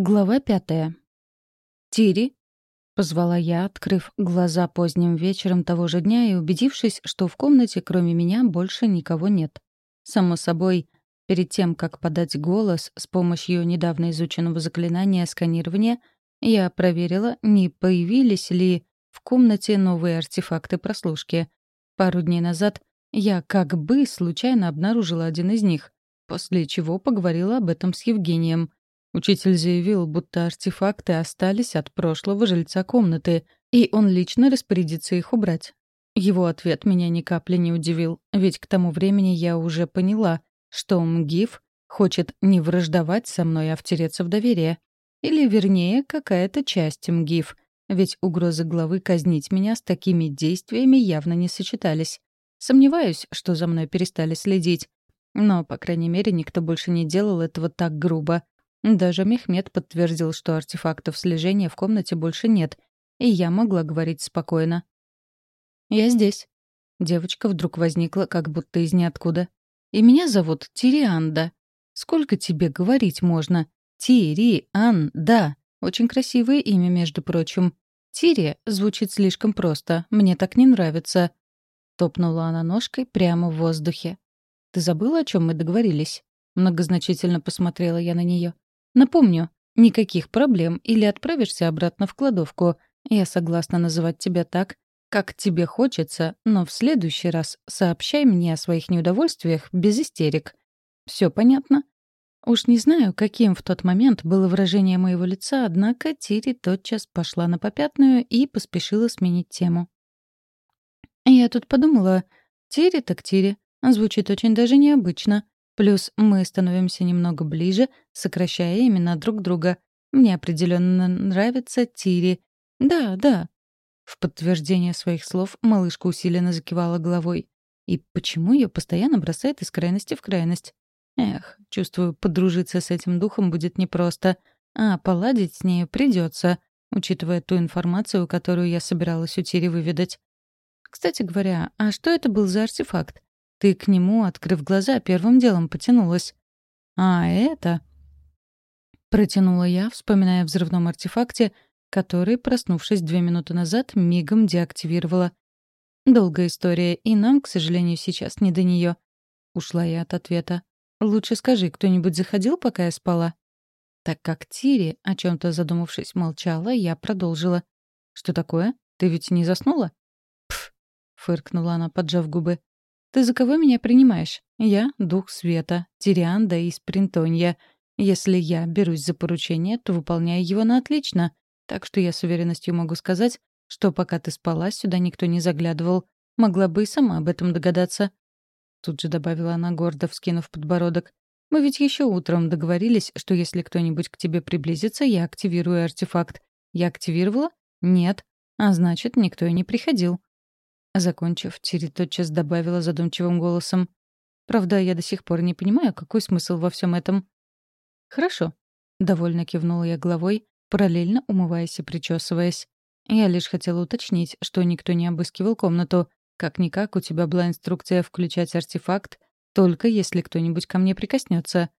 Глава пятая. «Тири», — позвала я, открыв глаза поздним вечером того же дня и убедившись, что в комнате кроме меня больше никого нет. Само собой, перед тем, как подать голос с помощью недавно изученного заклинания сканирования, я проверила, не появились ли в комнате новые артефакты прослушки. Пару дней назад я как бы случайно обнаружила один из них, после чего поговорила об этом с Евгением — Учитель заявил, будто артефакты остались от прошлого жильца комнаты, и он лично распорядится их убрать. Его ответ меня ни капли не удивил, ведь к тому времени я уже поняла, что МГИФ хочет не враждовать со мной, а втереться в доверие. Или, вернее, какая-то часть МГИФ, ведь угрозы главы казнить меня с такими действиями явно не сочетались. Сомневаюсь, что за мной перестали следить. Но, по крайней мере, никто больше не делал этого так грубо. Даже Мехмед подтвердил, что артефактов слежения в комнате больше нет, и я могла говорить спокойно. «Я здесь». Девочка вдруг возникла, как будто из ниоткуда. «И меня зовут Тирианда. Сколько тебе говорить можно? Тирианда. Очень красивое имя, между прочим. Тири звучит слишком просто. Мне так не нравится». Топнула она ножкой прямо в воздухе. «Ты забыла, о чем мы договорились?» Многозначительно посмотрела я на нее. Напомню, никаких проблем или отправишься обратно в кладовку. Я согласна называть тебя так, как тебе хочется, но в следующий раз сообщай мне о своих неудовольствиях без истерик. Все понятно? Уж не знаю, каким в тот момент было выражение моего лица, однако Тири тотчас пошла на попятную и поспешила сменить тему. Я тут подумала, Тири так Тири, звучит очень даже необычно. Плюс мы становимся немного ближе, сокращая имена друг друга. Мне определенно нравится Тири. Да, да. В подтверждение своих слов малышка усиленно закивала головой. И почему ее постоянно бросает из крайности в крайность? Эх, чувствую, подружиться с этим духом будет непросто. А поладить с нею придется, учитывая ту информацию, которую я собиралась у Тири выведать. Кстати говоря, а что это был за артефакт? Ты к нему, открыв глаза, первым делом потянулась. А это... Протянула я, вспоминая о взрывном артефакте, который, проснувшись две минуты назад, мигом деактивировала. Долгая история, и нам, к сожалению, сейчас не до нее. Ушла я от ответа. Лучше скажи, кто-нибудь заходил, пока я спала? Так как Тири, о чем то задумавшись, молчала, я продолжила. «Что такое? Ты ведь не заснула?» «Пф!» — фыркнула она, поджав губы. Ты за кого меня принимаешь? Я — дух света, Тирианда из Принтонья. Если я берусь за поручение, то выполняю его на отлично. Так что я с уверенностью могу сказать, что пока ты спала, сюда никто не заглядывал. Могла бы и сама об этом догадаться. Тут же добавила она, гордо вскинув подбородок. «Мы ведь еще утром договорились, что если кто-нибудь к тебе приблизится, я активирую артефакт. Я активировала? Нет. А значит, никто и не приходил. Закончив, Тири тотчас добавила задумчивым голосом. «Правда, я до сих пор не понимаю, какой смысл во всем этом». «Хорошо», — довольно кивнула я головой, параллельно умываясь и причесываясь. Я лишь хотела уточнить, что никто не обыскивал комнату. Как-никак у тебя была инструкция включать артефакт, только если кто-нибудь ко мне прикоснется.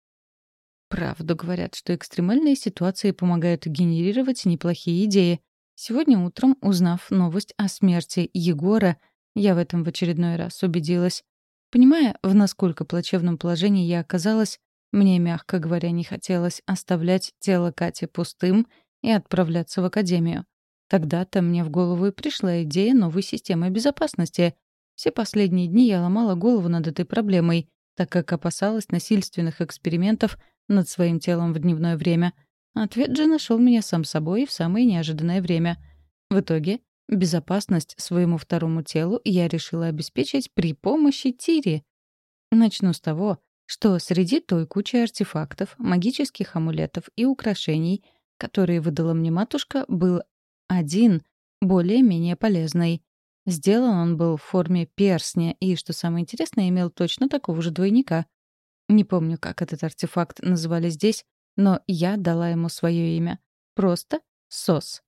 Правду говорят, что экстремальные ситуации помогают генерировать неплохие идеи. Сегодня утром, узнав новость о смерти Егора, я в этом в очередной раз убедилась. Понимая, в насколько плачевном положении я оказалась, мне, мягко говоря, не хотелось оставлять тело Кати пустым и отправляться в академию. Тогда-то мне в голову и пришла идея новой системы безопасности. Все последние дни я ломала голову над этой проблемой, так как опасалась насильственных экспериментов над своим телом в дневное время — Ответ же нашел меня сам собой в самое неожиданное время. В итоге безопасность своему второму телу я решила обеспечить при помощи Тири. Начну с того, что среди той кучи артефактов, магических амулетов и украшений, которые выдала мне матушка, был один, более-менее полезный. Сделан он был в форме перстня и, что самое интересное, имел точно такого же двойника. Не помню, как этот артефакт называли здесь, но я дала ему свое имя. Просто СОС.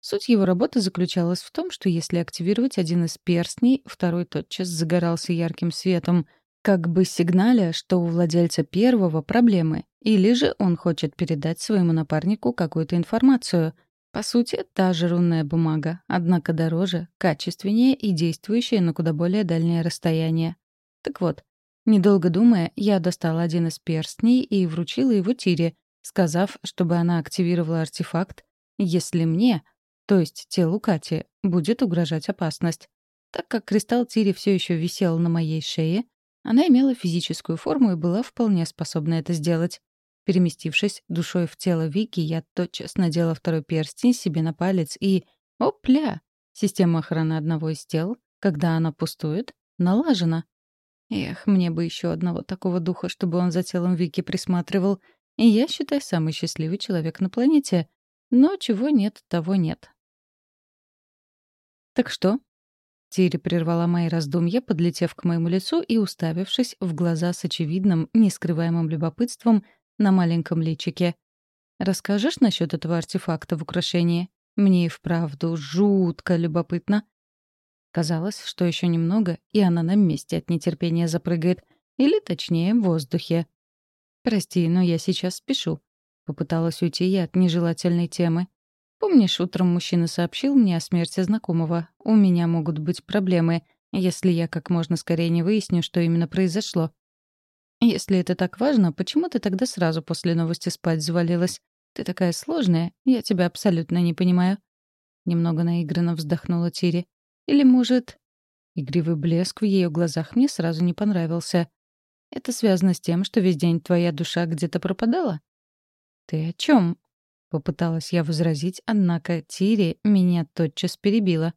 Суть его работы заключалась в том, что если активировать один из перстней, второй тотчас загорался ярким светом, как бы сигналя, что у владельца первого проблемы, или же он хочет передать своему напарнику какую-то информацию. По сути, та же рунная бумага, однако дороже, качественнее и действующая на куда более дальнее расстояние. Так вот, недолго думая, я достала один из перстней и вручила его Тире, сказав, чтобы она активировала артефакт, если мне, то есть телу Кати, будет угрожать опасность. Так как кристалл Тири все еще висел на моей шее, она имела физическую форму и была вполне способна это сделать. Переместившись душой в тело Вики, я тотчас надела второй перстень себе на палец и... Опля! Система охраны одного из тел, когда она пустует, налажена. Эх, мне бы еще одного такого духа, чтобы он за телом Вики присматривал. И я, считай, самый счастливый человек на планете. Но чего нет, того нет. «Так что?» Тири прервала мои раздумья, подлетев к моему лицу и уставившись в глаза с очевидным, нескрываемым любопытством на маленьком личике. «Расскажешь насчет этого артефакта в украшении? Мне и вправду жутко любопытно». Казалось, что еще немного, и она на месте от нетерпения запрыгает. Или, точнее, в воздухе. «Прости, но я сейчас спешу». Попыталась уйти я от нежелательной темы. Помнишь, утром мужчина сообщил мне о смерти знакомого? У меня могут быть проблемы, если я как можно скорее не выясню, что именно произошло. Если это так важно, почему ты тогда сразу после новости спать завалилась? Ты такая сложная, я тебя абсолютно не понимаю. Немного наигранно вздохнула Тири. Или, может... Игривый блеск в ее глазах мне сразу не понравился. Это связано с тем, что весь день твоя душа где-то пропадала? Ты о чем? Попыталась я возразить, однако Тири меня тотчас перебила.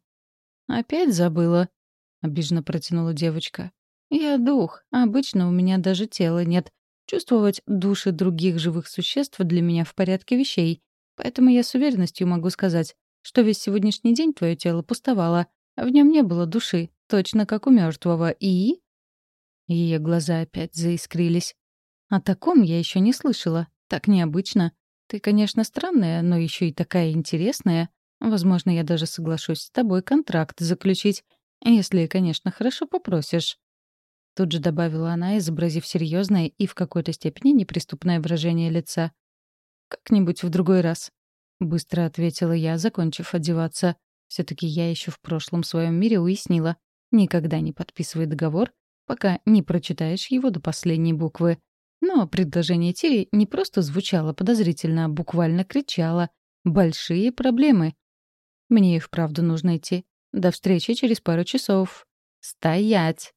«Опять забыла?» — обиженно протянула девочка. «Я дух. Обычно у меня даже тела нет. Чувствовать души других живых существ для меня в порядке вещей. Поэтому я с уверенностью могу сказать, что весь сегодняшний день твое тело пустовало. В нем не было души, точно как у мертвого. И...» Ее глаза опять заискрились. О таком я еще не слышала. Так необычно. Ты, конечно, странная, но еще и такая интересная. Возможно, я даже соглашусь с тобой контракт заключить, если, конечно, хорошо попросишь». Тут же добавила она, изобразив серьезное и в какой-то степени неприступное выражение лица. «Как-нибудь в другой раз», — быстро ответила я, закончив одеваться. Все таки я еще в прошлом своем мире уяснила. Никогда не подписывай договор, пока не прочитаешь его до последней буквы. Но предложение Тири не просто звучало подозрительно, а буквально кричало. «Большие проблемы!» «Мне и вправду нужно идти. До встречи через пару часов». «Стоять!»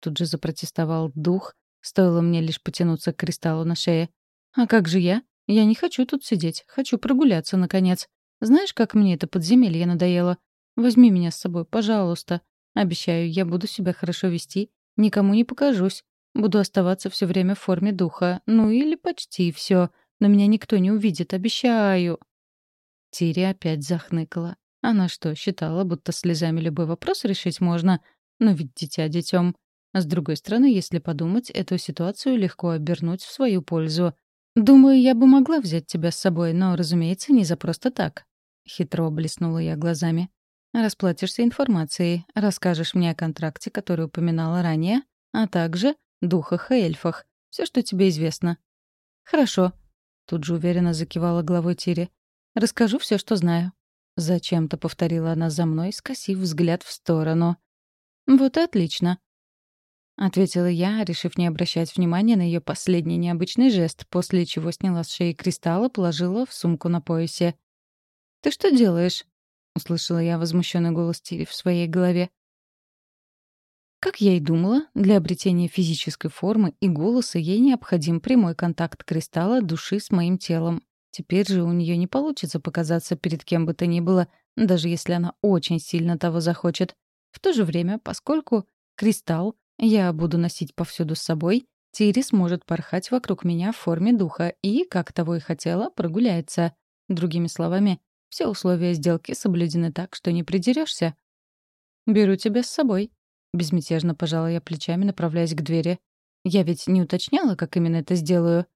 Тут же запротестовал дух. Стоило мне лишь потянуться к кристаллу на шее. «А как же я? Я не хочу тут сидеть. Хочу прогуляться, наконец. Знаешь, как мне это подземелье надоело? Возьми меня с собой, пожалуйста. Обещаю, я буду себя хорошо вести, никому не покажусь. Буду оставаться все время в форме духа. Ну или почти все. Но меня никто не увидит, обещаю. Тири опять захныкала. Она что, считала, будто слезами любой вопрос решить можно? Но ведь дитя детем. С другой стороны, если подумать, эту ситуацию легко обернуть в свою пользу. «Думаю, я бы могла взять тебя с собой, но, разумеется, не за просто так». Хитро блеснула я глазами. «Расплатишься информацией, расскажешь мне о контракте, который упоминала ранее, а также духах и эльфах. Все, что тебе известно». «Хорошо», — тут же уверенно закивала головой Тири. «Расскажу все, что знаю». Зачем-то повторила она за мной, скосив взгляд в сторону. «Вот и отлично», — ответила я, решив не обращать внимания на ее последний необычный жест, после чего сняла с шеи кристалл и положила в сумку на поясе. «Ты что делаешь?» — услышала я возмущенный голос Тири в своей голове. Как я и думала, для обретения физической формы и голоса ей необходим прямой контакт кристалла души с моим телом. Теперь же у нее не получится показаться перед кем бы то ни было, даже если она очень сильно того захочет. В то же время, поскольку кристалл я буду носить повсюду с собой, Тири сможет порхать вокруг меня в форме духа и, как того и хотела, прогуляется. Другими словами, все условия сделки соблюдены так, что не придерешься. «Беру тебя с собой», Безмятежно пожала я плечами, направляясь к двери. Я ведь не уточняла, как именно это сделаю.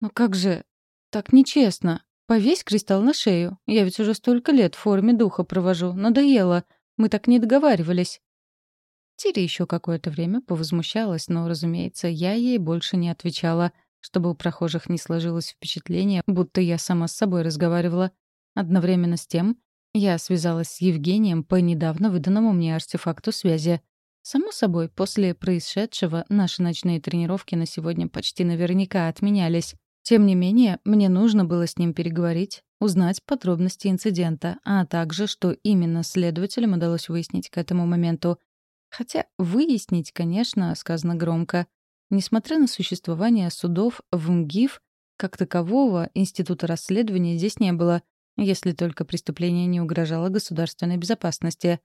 Но как же... Так нечестно. Повесь кристалл на шею. Я ведь уже столько лет в форме духа провожу. Надоело. Мы так не договаривались. Тири еще какое-то время повозмущалась, но, разумеется, я ей больше не отвечала, чтобы у прохожих не сложилось впечатление, будто я сама с собой разговаривала. Одновременно с тем я связалась с Евгением по недавно выданному мне артефакту связи. Само собой, после происшедшего наши ночные тренировки на сегодня почти наверняка отменялись. Тем не менее, мне нужно было с ним переговорить, узнать подробности инцидента, а также, что именно следователям удалось выяснить к этому моменту. Хотя выяснить, конечно, сказано громко. Несмотря на существование судов в МГИФ, как такового института расследования здесь не было — если только преступление не угрожало государственной безопасности.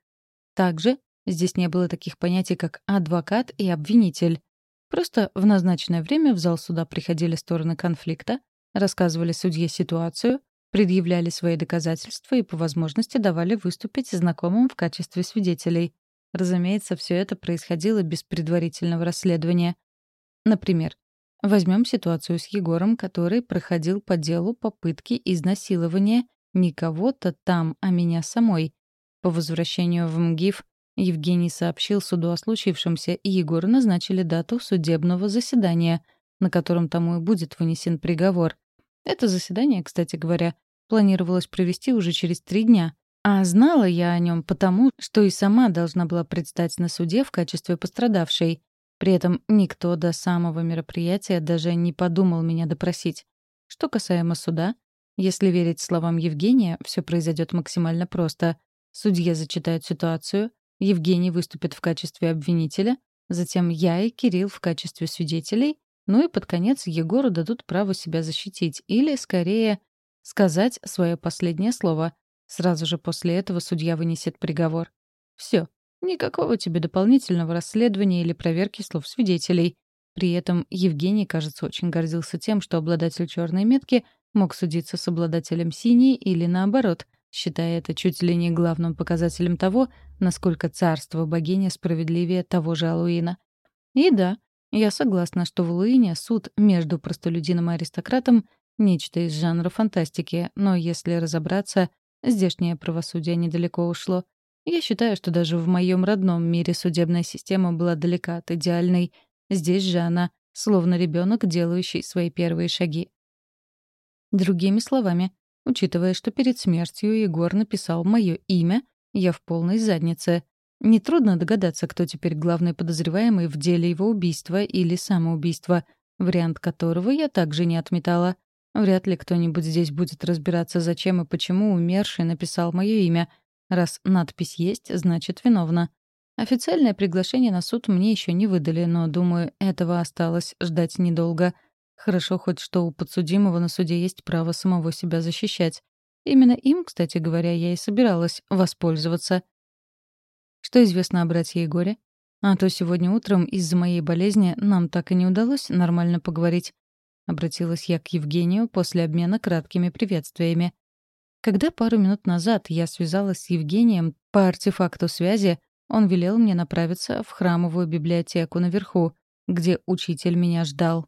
Также здесь не было таких понятий, как адвокат и обвинитель. Просто в назначенное время в зал суда приходили стороны конфликта, рассказывали судье ситуацию, предъявляли свои доказательства и по возможности давали выступить знакомым в качестве свидетелей. Разумеется, все это происходило без предварительного расследования. Например, возьмем ситуацию с Егором, который проходил по делу попытки изнасилования не кого-то там, а меня самой. По возвращению в МГИФ Евгений сообщил суду о случившемся, и Егору назначили дату судебного заседания, на котором тому и будет вынесен приговор. Это заседание, кстати говоря, планировалось провести уже через три дня. А знала я о нем потому, что и сама должна была предстать на суде в качестве пострадавшей. При этом никто до самого мероприятия даже не подумал меня допросить. Что касаемо суда, если верить словам Евгения, все произойдет максимально просто. Судья зачитает ситуацию, Евгений выступит в качестве обвинителя, затем я и Кирилл в качестве свидетелей, ну и под конец Егору дадут право себя защитить или, скорее, сказать свое последнее слово. Сразу же после этого судья вынесет приговор. Все. Никакого тебе дополнительного расследования или проверки слов свидетелей. При этом Евгений, кажется, очень гордился тем, что обладатель черной метки — мог судиться с обладателем синей или наоборот, считая это чуть ли не главным показателем того, насколько царство богини справедливее того же Алуина. И да, я согласна, что в Луине суд между простолюдином и аристократом — нечто из жанра фантастики, но если разобраться, здешнее правосудие недалеко ушло. Я считаю, что даже в моем родном мире судебная система была далека от идеальной. Здесь же она, словно ребенок, делающий свои первые шаги. Другими словами, учитывая, что перед смертью Егор написал мое имя, я в полной заднице. Нетрудно догадаться, кто теперь главный подозреваемый в деле его убийства или самоубийства, вариант которого я также не отметала. Вряд ли кто-нибудь здесь будет разбираться, зачем и почему умерший написал мое имя. Раз надпись есть, значит, виновна. Официальное приглашение на суд мне еще не выдали, но, думаю, этого осталось ждать недолго — Хорошо хоть что у подсудимого на суде есть право самого себя защищать. Именно им, кстати говоря, я и собиралась воспользоваться. Что известно о братье Егоре? А то сегодня утром из-за моей болезни нам так и не удалось нормально поговорить. Обратилась я к Евгению после обмена краткими приветствиями. Когда пару минут назад я связалась с Евгением по артефакту связи, он велел мне направиться в храмовую библиотеку наверху, где учитель меня ждал.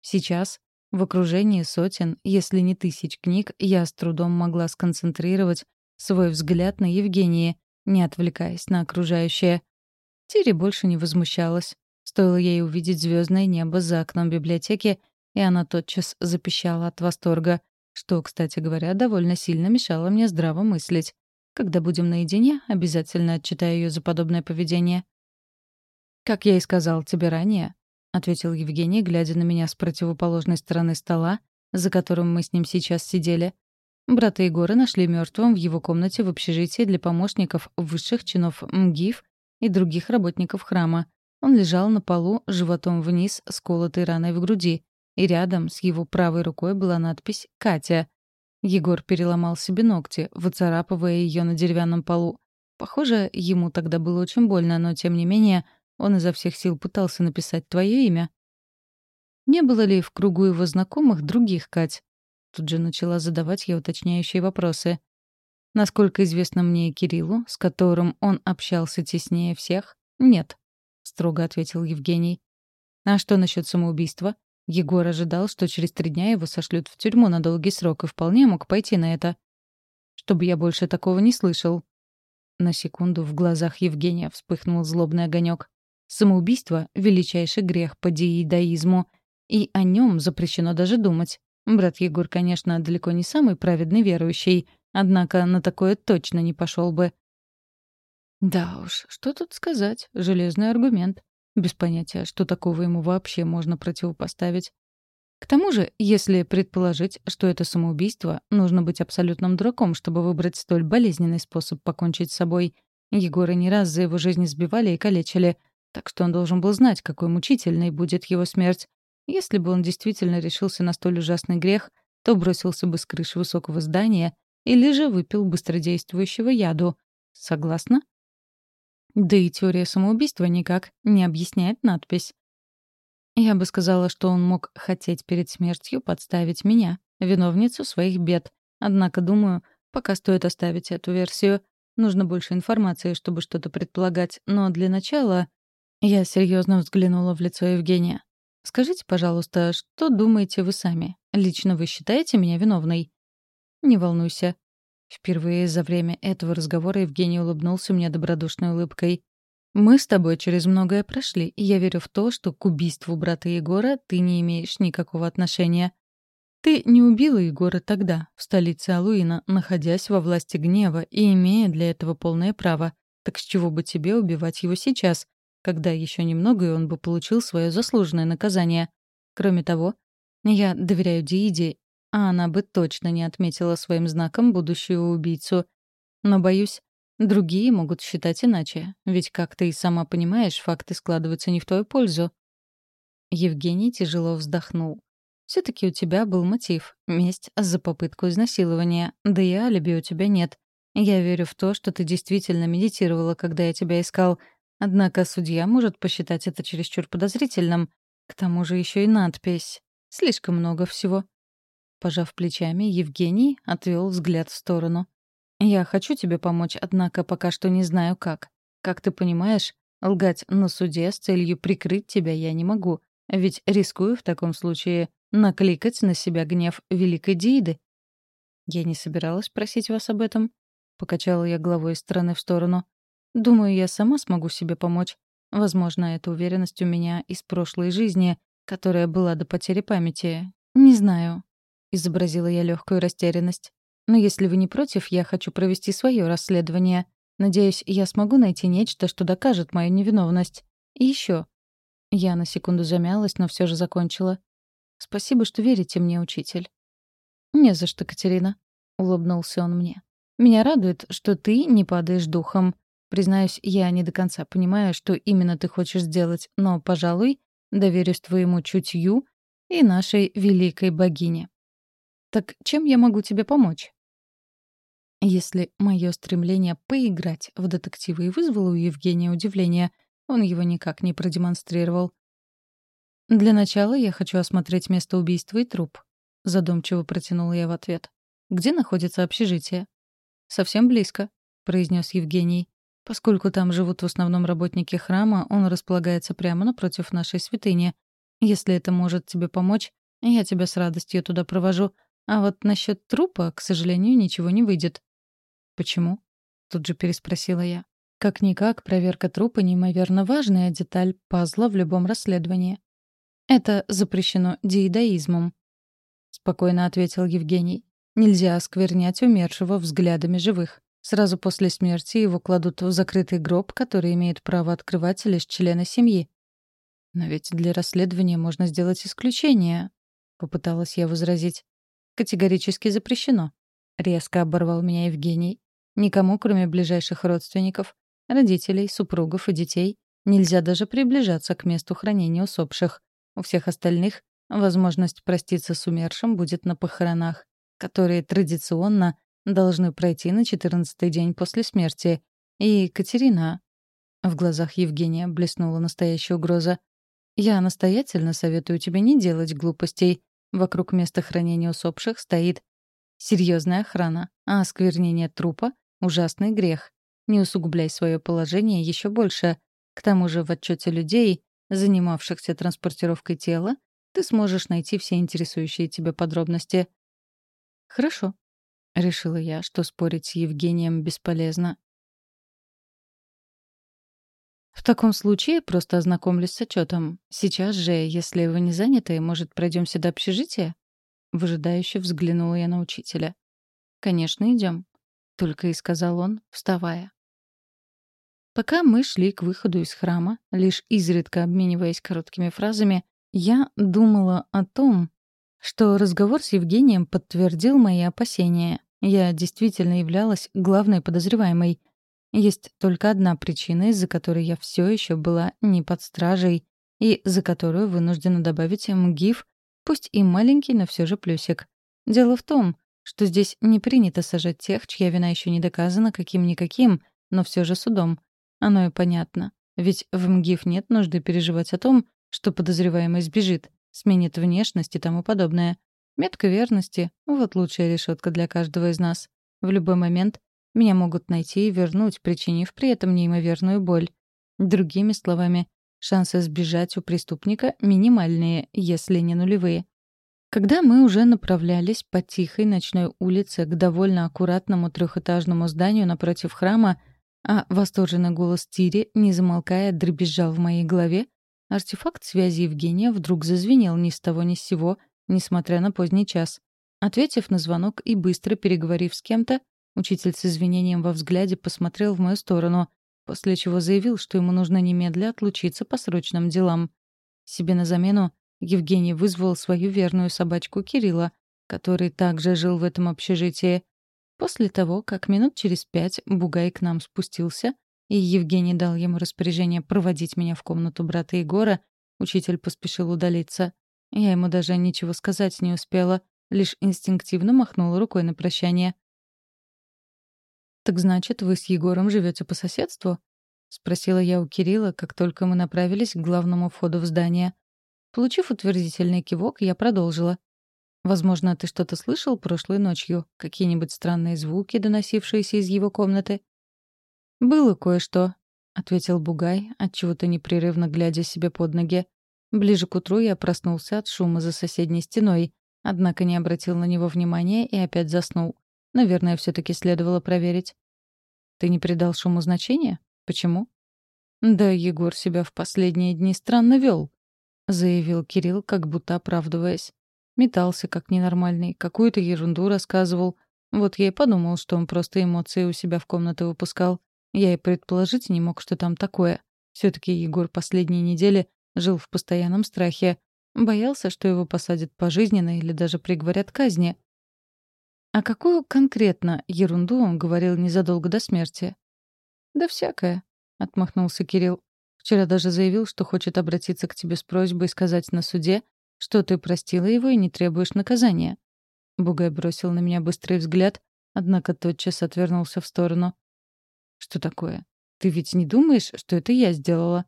Сейчас, в окружении сотен, если не тысяч книг, я с трудом могла сконцентрировать свой взгляд на Евгении, не отвлекаясь на окружающее. Тири больше не возмущалась. Стоило ей увидеть звездное небо за окном библиотеки, и она тотчас запищала от восторга, что, кстати говоря, довольно сильно мешало мне здраво мыслить. Когда будем наедине, обязательно отчитаю ее за подобное поведение. Как я и сказал тебе ранее, — ответил Евгений, глядя на меня с противоположной стороны стола, за которым мы с ним сейчас сидели. Брата Егора нашли мертвым в его комнате в общежитии для помощников высших чинов МГИФ и других работников храма. Он лежал на полу животом вниз с колотой раной в груди, и рядом с его правой рукой была надпись «Катя». Егор переломал себе ногти, выцарапывая ее на деревянном полу. Похоже, ему тогда было очень больно, но тем не менее — он изо всех сил пытался написать твое имя. Не было ли в кругу его знакомых других Кать? Тут же начала задавать я уточняющие вопросы. Насколько известно мне и Кириллу, с которым он общался теснее всех, нет, строго ответил Евгений. А что насчет самоубийства? Егор ожидал, что через три дня его сошлют в тюрьму на долгий срок и вполне мог пойти на это. Чтобы я больше такого не слышал. На секунду в глазах Евгения вспыхнул злобный огонек. Самоубийство — величайший грех по диедаизму, и о нем запрещено даже думать. Брат Егор, конечно, далеко не самый праведный верующий, однако на такое точно не пошел бы. Да уж, что тут сказать, железный аргумент. Без понятия, что такого ему вообще можно противопоставить. К тому же, если предположить, что это самоубийство, нужно быть абсолютным дураком, чтобы выбрать столь болезненный способ покончить с собой. Егора не раз за его жизнь сбивали и калечили, так что он должен был знать, какой мучительной будет его смерть. Если бы он действительно решился на столь ужасный грех, то бросился бы с крыши высокого здания или же выпил быстродействующего яду. Согласна? Да и теория самоубийства никак не объясняет надпись. Я бы сказала, что он мог хотеть перед смертью подставить меня, виновницу своих бед. Однако, думаю, пока стоит оставить эту версию. Нужно больше информации, чтобы что-то предполагать. Но для начала я серьезно взглянула в лицо Евгения. «Скажите, пожалуйста, что думаете вы сами? Лично вы считаете меня виновной?» «Не волнуйся». Впервые за время этого разговора Евгений улыбнулся мне добродушной улыбкой. Мы с тобой через многое прошли, и я верю в то, что к убийству брата Егора ты не имеешь никакого отношения. Ты не убила Егора тогда, в столице Алуина, находясь во власти гнева и имея для этого полное право. Так с чего бы тебе убивать его сейчас, когда еще немного и он бы получил свое заслуженное наказание? Кроме того, я доверяю Дииде, а она бы точно не отметила своим знаком будущего убийцу. Но, боюсь, Другие могут считать иначе, ведь, как ты и сама понимаешь, факты складываются не в твою пользу. Евгений тяжело вздохнул. все таки у тебя был мотив — месть за попытку изнасилования, да и алиби у тебя нет. Я верю в то, что ты действительно медитировала, когда я тебя искал. Однако судья может посчитать это чересчур подозрительным. К тому же еще и надпись. Слишком много всего. Пожав плечами, Евгений отвел взгляд в сторону. «Я хочу тебе помочь, однако пока что не знаю как. Как ты понимаешь, лгать на суде с целью прикрыть тебя я не могу, ведь рискую в таком случае накликать на себя гнев великой Дииды». «Я не собиралась просить вас об этом», — покачала я головой из стороны в сторону. «Думаю, я сама смогу себе помочь. Возможно, эта уверенность у меня из прошлой жизни, которая была до потери памяти. Не знаю», — изобразила я легкую растерянность. Но если вы не против, я хочу провести свое расследование. Надеюсь, я смогу найти нечто, что докажет мою невиновность. И еще. Я на секунду замялась, но все же закончила. Спасибо, что верите мне, учитель. Не за что, Катерина, улыбнулся он мне. Меня радует, что ты не падаешь духом. Признаюсь, я не до конца понимаю, что именно ты хочешь сделать, но, пожалуй, доверюсь твоему чутью и нашей великой богине. Так чем я могу тебе помочь? Если мое стремление поиграть в детектива и вызвало у Евгения удивление, он его никак не продемонстрировал. «Для начала я хочу осмотреть место убийства и труп», — задумчиво протянула я в ответ. «Где находится общежитие?» «Совсем близко», — произнес Евгений. «Поскольку там живут в основном работники храма, он располагается прямо напротив нашей святыни. Если это может тебе помочь, я тебя с радостью туда провожу. А вот насчет трупа, к сожалению, ничего не выйдет. «Почему?» — тут же переспросила я. Как-никак, проверка трупа — неимоверно важная деталь пазла в любом расследовании. «Это запрещено диедаизмом», — спокойно ответил Евгений. «Нельзя осквернять умершего взглядами живых. Сразу после смерти его кладут в закрытый гроб, который имеет право открывать лишь члены семьи». «Но ведь для расследования можно сделать исключение», — попыталась я возразить. «Категорически запрещено», — резко оборвал меня Евгений. Никому, кроме ближайших родственников, родителей, супругов и детей, нельзя даже приближаться к месту хранения усопших. У всех остальных возможность проститься с умершим будет на похоронах, которые традиционно должны пройти на 14-й день после смерти. И Екатерина... В глазах Евгения блеснула настоящая угроза. «Я настоятельно советую тебе не делать глупостей. Вокруг места хранения усопших стоит серьезная охрана, а осквернение трупа Ужасный грех. Не усугубляй свое положение еще больше. К тому же в отчете людей, занимавшихся транспортировкой тела, ты сможешь найти все интересующие тебя подробности. Хорошо. Решила я, что спорить с Евгением бесполезно. Таком случае просто ознакомлюсь с отчетом. Сейчас же, если вы не заняты, может, пройдемся до общежития?» Выжидающе взглянула я на учителя. «Конечно, идем», — только и сказал он, вставая. Пока мы шли к выходу из храма, лишь изредка обмениваясь короткими фразами, я думала о том, что разговор с Евгением подтвердил мои опасения. Я действительно являлась главной подозреваемой. Есть только одна причина, из-за которой я все еще была не под стражей, и за которую вынуждена добавить МГИФ, пусть и маленький, но все же плюсик. Дело в том, что здесь не принято сажать тех, чья вина еще не доказана каким-никаким, но все же судом. Оно и понятно. Ведь в МГИФ нет нужды переживать о том, что подозреваемый сбежит сменит внешность и тому подобное. Метка верности — вот лучшая решетка для каждого из нас. В любой момент меня могут найти и вернуть, причинив при этом неимоверную боль. Другими словами, шансы сбежать у преступника минимальные, если не нулевые. Когда мы уже направлялись по тихой ночной улице к довольно аккуратному трехэтажному зданию напротив храма, а восторженный голос Тири, не замолкая, дребезжал в моей голове, Артефакт связи Евгения вдруг зазвенел ни с того ни с сего, несмотря на поздний час. Ответив на звонок и быстро переговорив с кем-то, учитель с извинением во взгляде посмотрел в мою сторону, после чего заявил, что ему нужно немедля отлучиться по срочным делам. Себе на замену Евгений вызвал свою верную собачку Кирилла, который также жил в этом общежитии. После того, как минут через пять Бугай к нам спустился, и Евгений дал ему распоряжение проводить меня в комнату брата Егора, учитель поспешил удалиться. Я ему даже ничего сказать не успела, лишь инстинктивно махнула рукой на прощание. «Так значит, вы с Егором живете по соседству?» — спросила я у Кирилла, как только мы направились к главному входу в здание. Получив утвердительный кивок, я продолжила. «Возможно, ты что-то слышал прошлой ночью? Какие-нибудь странные звуки, доносившиеся из его комнаты?» «Было кое-что», — ответил Бугай, отчего-то непрерывно глядя себе под ноги. Ближе к утру я проснулся от шума за соседней стеной, однако не обратил на него внимания и опять заснул. Наверное, все таки следовало проверить. «Ты не придал шуму значения? Почему?» «Да Егор себя в последние дни странно вел, заявил Кирилл, как будто оправдываясь. Метался как ненормальный, какую-то ерунду рассказывал. Вот я и подумал, что он просто эмоции у себя в комнату выпускал. Я и предположить не мог, что там такое. все таки Егор последние недели жил в постоянном страхе. Боялся, что его посадят пожизненно или даже приговорят к казни. А какую конкретно ерунду он говорил незадолго до смерти? «Да всякое», — отмахнулся Кирилл. «Вчера даже заявил, что хочет обратиться к тебе с просьбой сказать на суде, что ты простила его и не требуешь наказания». Бугай бросил на меня быстрый взгляд, однако тотчас отвернулся в сторону. «Что такое? Ты ведь не думаешь, что это я сделала?»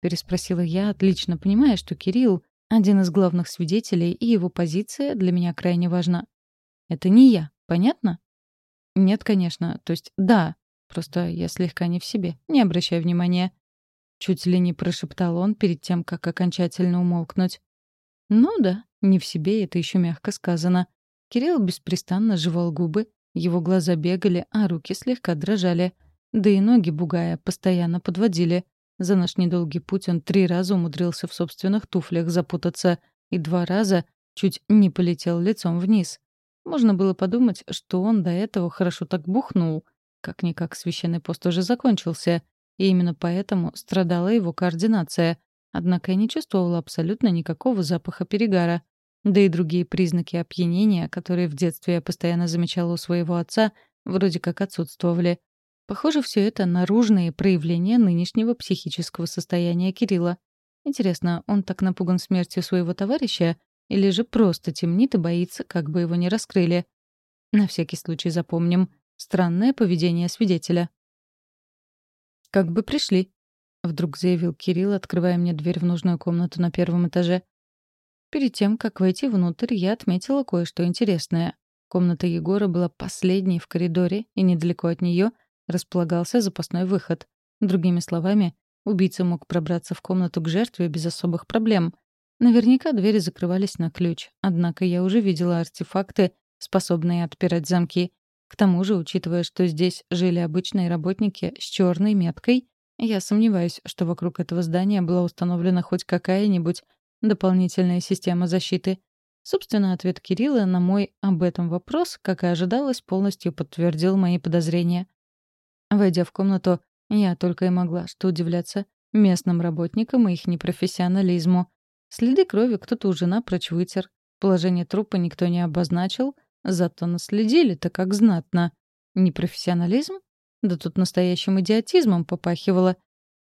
Переспросила я, отлично понимая, что Кирилл — один из главных свидетелей, и его позиция для меня крайне важна. «Это не я, понятно?» «Нет, конечно. То есть да. Просто я слегка не в себе. Не обращай внимания». Чуть ли не прошептал он перед тем, как окончательно умолкнуть. «Ну да, не в себе, это еще мягко сказано». Кирилл беспрестанно жевал губы, его глаза бегали, а руки слегка дрожали — да и ноги Бугая постоянно подводили. За наш недолгий путь он три раза умудрился в собственных туфлях запутаться и два раза чуть не полетел лицом вниз. Можно было подумать, что он до этого хорошо так бухнул. Как-никак священный пост уже закончился, и именно поэтому страдала его координация. Однако я не чувствовала абсолютно никакого запаха перегара. Да и другие признаки опьянения, которые в детстве я постоянно замечала у своего отца, вроде как отсутствовали. Похоже, все это наружные проявления нынешнего психического состояния Кирилла. Интересно, он так напуган смертью своего товарища или же просто темнит и боится, как бы его не раскрыли? На всякий случай запомним. Странное поведение свидетеля. «Как бы пришли», — вдруг заявил Кирилл, открывая мне дверь в нужную комнату на первом этаже. Перед тем, как войти внутрь, я отметила кое-что интересное. Комната Егора была последней в коридоре, и недалеко от нее — располагался запасной выход. Другими словами, убийца мог пробраться в комнату к жертве без особых проблем. Наверняка двери закрывались на ключ, однако я уже видела артефакты, способные отпирать замки. К тому же, учитывая, что здесь жили обычные работники с черной меткой, Я сомневаюсь, что вокруг этого здания была установлена хоть какая-нибудь дополнительная система защиты. Собственно, ответ Кирилла на мой об этом вопрос, как и ожидалось, полностью подтвердил мои подозрения. Войдя в комнату, я только и могла что удивляться местным работникам и их непрофессионализму. Следы крови кто-то уже напрочь вытер. Положение трупа никто не обозначил, зато наследили-то как знатно. Непрофессионализм? Да тут настоящим идиотизмом попахивало.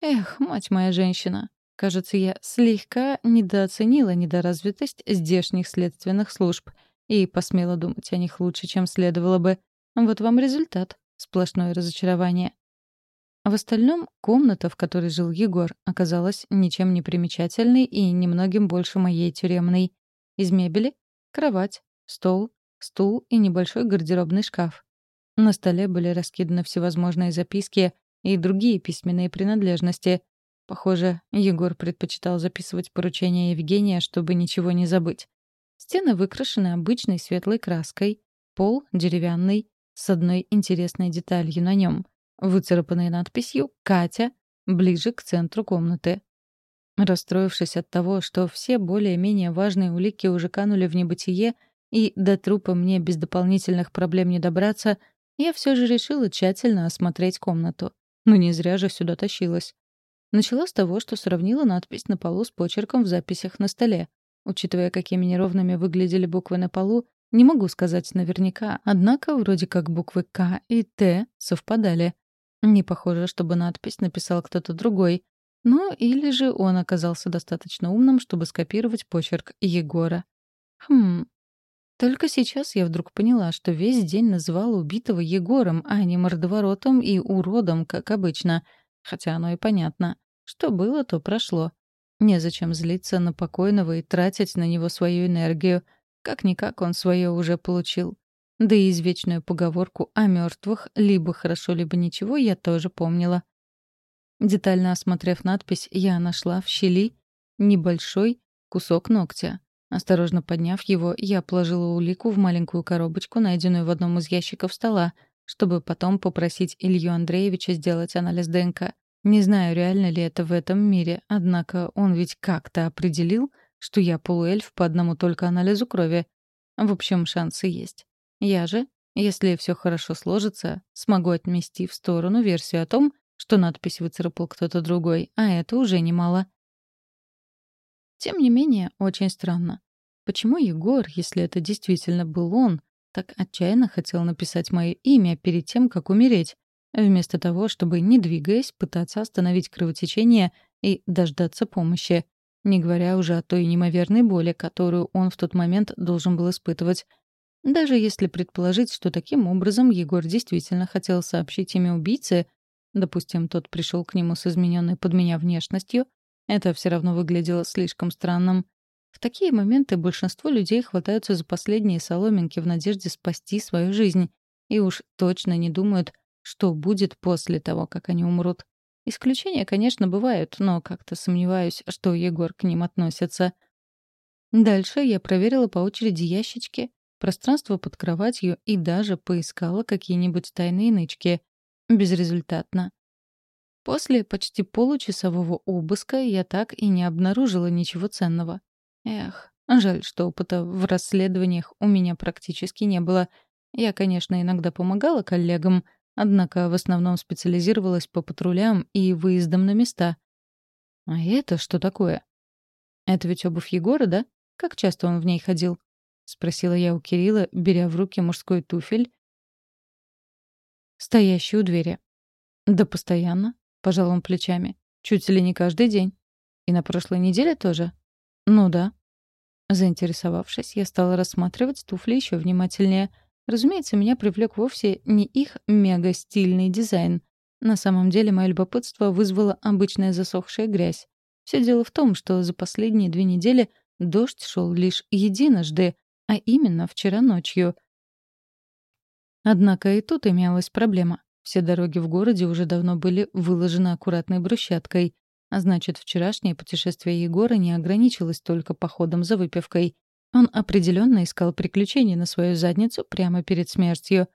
Эх, мать моя женщина. Кажется, я слегка недооценила недоразвитость здешних следственных служб и посмела думать о них лучше, чем следовало бы. Вот вам результат. Сплошное разочарование. В остальном, комната, в которой жил Егор, оказалась ничем не примечательной и немногим больше моей тюремной. Из мебели — кровать, стол, стул и небольшой гардеробный шкаф. На столе были раскиданы всевозможные записки и другие письменные принадлежности. Похоже, Егор предпочитал записывать поручения Евгения, чтобы ничего не забыть. Стены выкрашены обычной светлой краской, пол — деревянный, с одной интересной деталью на нем — выцарапанной надписью «Катя» ближе к центру комнаты. Расстроившись от того, что все более-менее важные улики уже канули в небытие, и до трупа мне без дополнительных проблем не добраться, я все же решила тщательно осмотреть комнату. Но не зря же сюда тащилась. Начала с того, что сравнила надпись на полу с почерком в записях на столе. Учитывая, какими неровными выглядели буквы на полу, не могу сказать наверняка, однако вроде как буквы «К» и «Т» совпадали. Не похоже, чтобы надпись написал кто-то другой. Ну, или же он оказался достаточно умным, чтобы скопировать почерк Егора. Хм. Только сейчас я вдруг поняла, что весь день называла убитого Егором, а не мордоворотом и уродом, как обычно. Хотя оно и понятно. Что было, то прошло. Незачем злиться на покойного и тратить на него свою энергию. Как-никак он свое уже получил. Да и извечную поговорку о мертвых либо хорошо, либо ничего я тоже помнила. Детально осмотрев надпись, я нашла в щели небольшой кусок ногтя. Осторожно подняв его, я положила улику в маленькую коробочку, найденную в одном из ящиков стола, чтобы потом попросить Илью Андреевича сделать анализ ДНК. Не знаю, реально ли это в этом мире, однако он ведь как-то определил, что я полуэльф по одному только анализу крови. В общем, шансы есть. Я же, если все хорошо сложится, смогу отмести в сторону версию о том, что надпись выцарапал кто-то другой, а это уже немало. Тем не менее, очень странно. Почему Егор, если это действительно был он, так отчаянно хотел написать мое имя перед тем, как умереть, вместо того, чтобы, не двигаясь, пытаться остановить кровотечение и дождаться помощи, не говоря уже о той неимоверной боли, которую он в тот момент должен был испытывать, даже если предположить, что таким образом Егор действительно хотел сообщить имя убийцы, допустим, тот пришел к нему с измененной под меня внешностью, это все равно выглядело слишком странным. В такие моменты большинство людей хватаются за последние соломинки в надежде спасти свою жизнь и уж точно не думают, что будет после того, как они умрут. Исключения, конечно, бывают, но как-то сомневаюсь, что Егор к ним относится. Дальше я проверила по очереди ящички, пространство под кроватью и даже поискала какие-нибудь тайные нычки. Безрезультатно. После почти получасового обыска я так и не обнаружила ничего ценного. Эх, жаль, что опыта в расследованиях у меня практически не было. Я, конечно, иногда помогала коллегам, однако в основном специализировалась по патрулям и выездам на места. А это что такое? Это ведь обувь Егора, да? Как часто он в ней ходил? — спросила я у Кирилла, беря в руки мужской туфель, стоящий у двери. «Да постоянно», — пожал он плечами. «Чуть ли не каждый день. И на прошлой неделе тоже?» «Ну да». Заинтересовавшись, я стала рассматривать туфли еще внимательнее. Разумеется, меня привлек вовсе не их мега-стильный дизайн. На самом деле, мое любопытство вызвало обычная засохшая грязь. Все дело в том, что за последние две недели дождь шел лишь единожды, а именно вчера ночью. Однако и тут имелась проблема. Все дороги в городе уже давно были выложены аккуратной брусчаткой, а значит, вчерашнее путешествие Егора не ограничилось только походом за выпивкой. Он определенно искал приключений на свою задницу прямо перед смертью.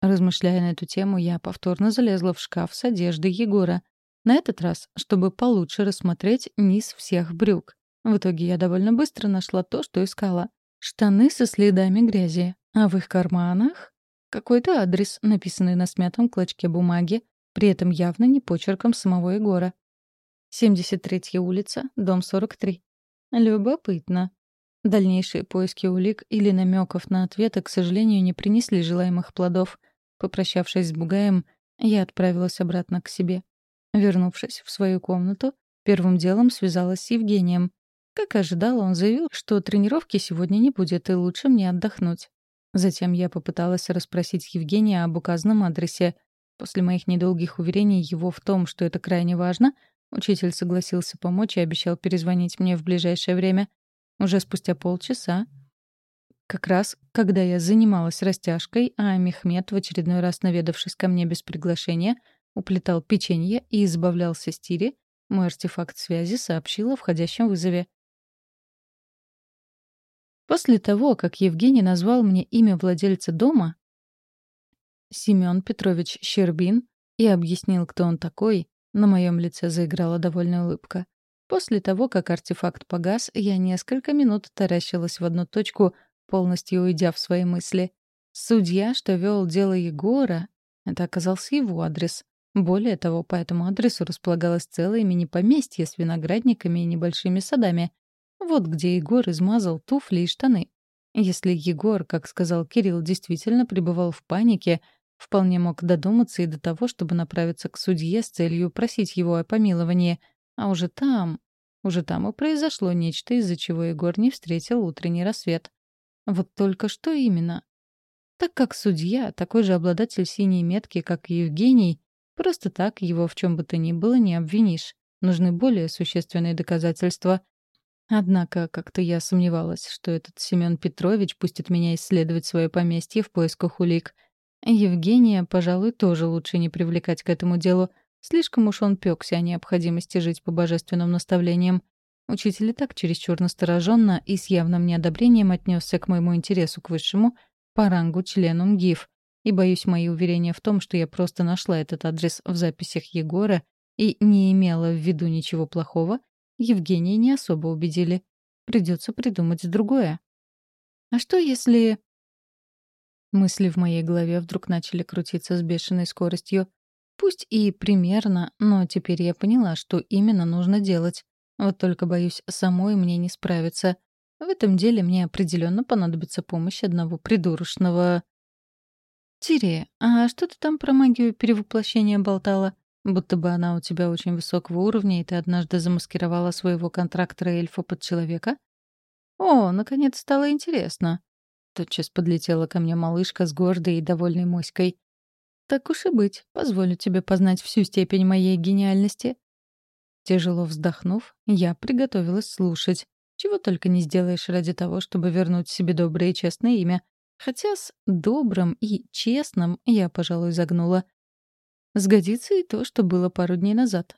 Размышляя на эту тему, я повторно залезла в шкаф с одеждой Егора. На этот раз, чтобы получше рассмотреть низ всех брюк. В итоге я довольно быстро нашла то, что искала. Штаны со следами грязи. А в их карманах какой-то адрес, написанный на смятом клочке бумаги, при этом явно не почерком самого Егора. 73-я улица, дом 43. Любопытно. Дальнейшие поиски улик или намеков на ответы, к сожалению, не принесли желаемых плодов. Попрощавшись с Бугаем, я отправилась обратно к себе. Вернувшись в свою комнату, первым делом связалась с Евгением. Как ожидала, он заявил, что тренировки сегодня не будет, и лучше мне отдохнуть. Затем я попыталась расспросить Евгения об указанном адресе. После моих недолгих уверений его в том, что это крайне важно, учитель согласился помочь и обещал перезвонить мне в ближайшее время. Уже спустя полчаса, как раз когда я занималась растяжкой, а Мехмед, в очередной раз наведавшись ко мне без приглашения, уплетал печенье и избавлялся стири, мой артефакт связи сообщил о входящем вызове. После того, как Евгений назвал мне имя владельца дома, Семён Петрович Щербин, и объяснил, кто он такой, на моем лице заиграла довольная улыбка. После того, как артефакт погас, я несколько минут таращилась в одну точку, полностью уйдя в свои мысли. Судья, что вел дело Егора, это оказался его адрес. Более того, по этому адресу располагалось целое мини-поместье с виноградниками и небольшими садами. Вот где Егор измазал туфли и штаны. Если Егор, как сказал Кирилл, действительно пребывал в панике, вполне мог додуматься и до того, чтобы направиться к судье с целью просить его о помиловании. А уже там... Уже там и произошло нечто, из-за чего Егор не встретил утренний рассвет. Вот только что именно? Так как судья, такой же обладатель синей метки, как и Евгений, Просто так его в чем бы то ни было не обвинишь. Нужны более существенные доказательства. Однако как-то я сомневалась, что этот Семен Петрович пустит меня исследовать свое поместье в поисках улик. Евгения, пожалуй, тоже лучше не привлекать к этому делу. Слишком уж он пёкся о необходимости жить по божественным наставлениям. Учитель и так чересчур настороженно и с явным неодобрением отнесся к моему интересу к высшему по рангу члену МГИФ, и, боюсь, мои уверения в том, что я просто нашла этот адрес в записях Егора и не имела в виду ничего плохого, Евгения не особо убедили. Придется придумать другое. А что если... Мысли в моей голове вдруг начали крутиться с бешеной скоростью. Пусть и примерно, но теперь я поняла, что именно нужно делать. Вот только, боюсь, самой мне не справиться. В этом деле мне определенно понадобится помощь одного придурочного «Тири, а что ты там про магию перевоплощения болтала? Будто бы она у тебя очень высокого уровня, и ты однажды замаскировала своего контрактора эльфа под человека?» «О, наконец стало интересно!» Тотчас подлетела ко мне малышка с гордой и довольной моськой. «Так уж и быть, позволю тебе познать всю степень моей гениальности». Тяжело вздохнув, я приготовилась слушать. Чего только не сделаешь ради того, чтобы вернуть себе доброе и честное имя. Хотя с добрым и честным я, пожалуй, загнула. Сгодится и то, что было пару дней назад.